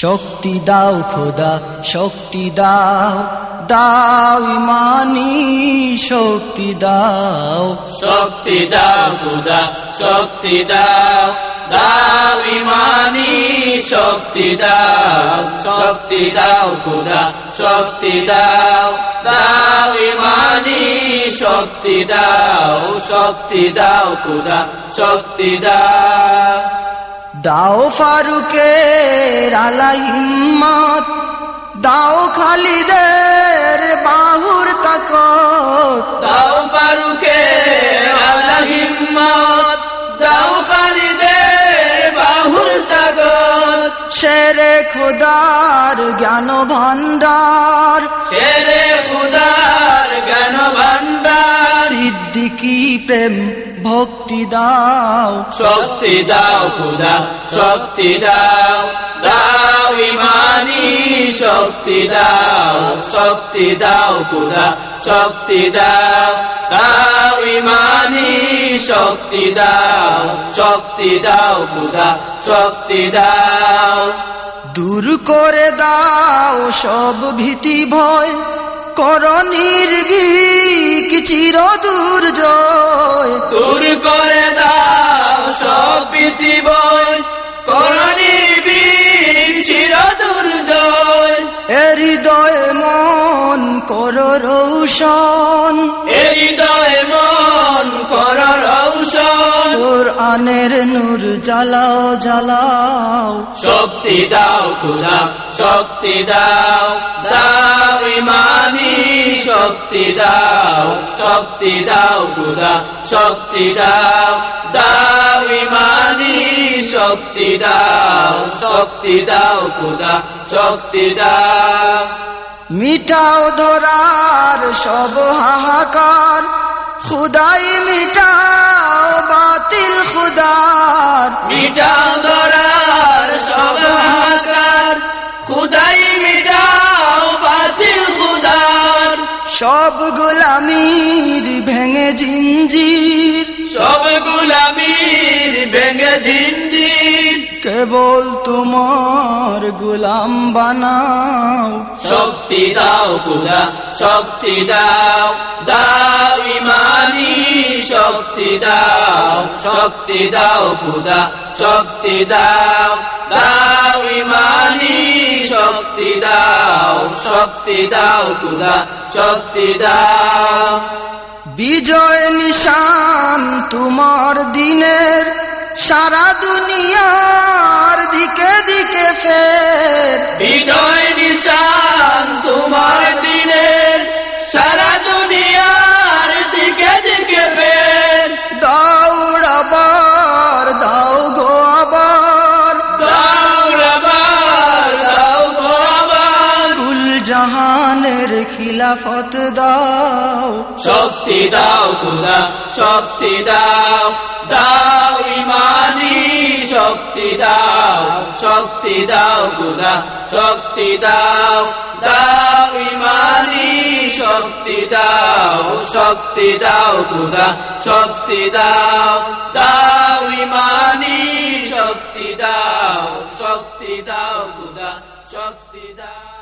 শক্তি দাও খোদা, শক্তি দাও দাও ইমানি, শক্তি দাও। শক্তি দাও খুদা, শক্তি দাও দাও ইমানি, শক্তি দাও শক্তি দাও খুদা, শক্তি দাও দাও ইমানি, শক্তি দাও শক্তি দাও খুদা, শক্তি দাও। দাও ফারুকের আলা হিম্মত দাও খালিদের বাহুর তাকত। দাও ফারুকে আলা হিম্মত দাও খালিদের বাহুর তাগত শেরে খোদার জ্ঞান ভান্ডার শেরে খুদার জ্ঞান ভান্ডার সিদ্দিকি প্রেম ভক্তি দাও। শক্তি দাও খুদা শক্তি দাও দাও ইমানি শক্তি দাও শক্তি দাও খুদা শক্তি দাও দাও ইমানি শক্তি দাও শক্তি দাও খুদা শক্তি দাও। দূর করে দাও সব ভীতি ভয়। কর নির্ভীক চির দুর্জয় দূর করে দাও সব পৃথিবী। করণী বীর চির দুর্জয় এ হৃদয় মন কর রৌশন। হৃদয় মন কর রৌশন। তোর আনের নূর জ্বালাও জ্বালাও। শক্তি দাও খুদা শক্তি দাও। দাও শক্তি দাও শক্তি দাও খুদা শক্তি দাও দাও ইমানি শক্তি দাও শক্তি দাও খুদা শক্তি দাও। মিটাও ধরার সব হাহাকার খুদাই মিটাও বাতিল খুদার। মিটাও সব গোলামির ভেঙে জিঞ্জির। সব গুলামির ভেঙে ঝিঞ্জির কেবল তোমার গোলাম বানাও। শক্তি দাও খুদা শক্তি দাও। দাও ইমানি শক্তি দাও। শক্তি দাও খুদা শক্তি দাও। দাও ইমানি শক্তি দাও শক্তি দাও খুদা শক্তি দাও। বিজয় নিশান তোমার দিনের, সারা দুনিয়ার দিকে দিকে ফের। খিলাফত দাও। শক্তি দাও খুদা, শক্তি দাও দাও ইমানি, শক্তি দাও শক্তি দাও খুদা, শক্তি দাও দাও ইমানি, শক্তি দাও শক্তি দাও খুদা, শক্তি দাও দাও ইমানি, শক্তি দাও শক্তি দাও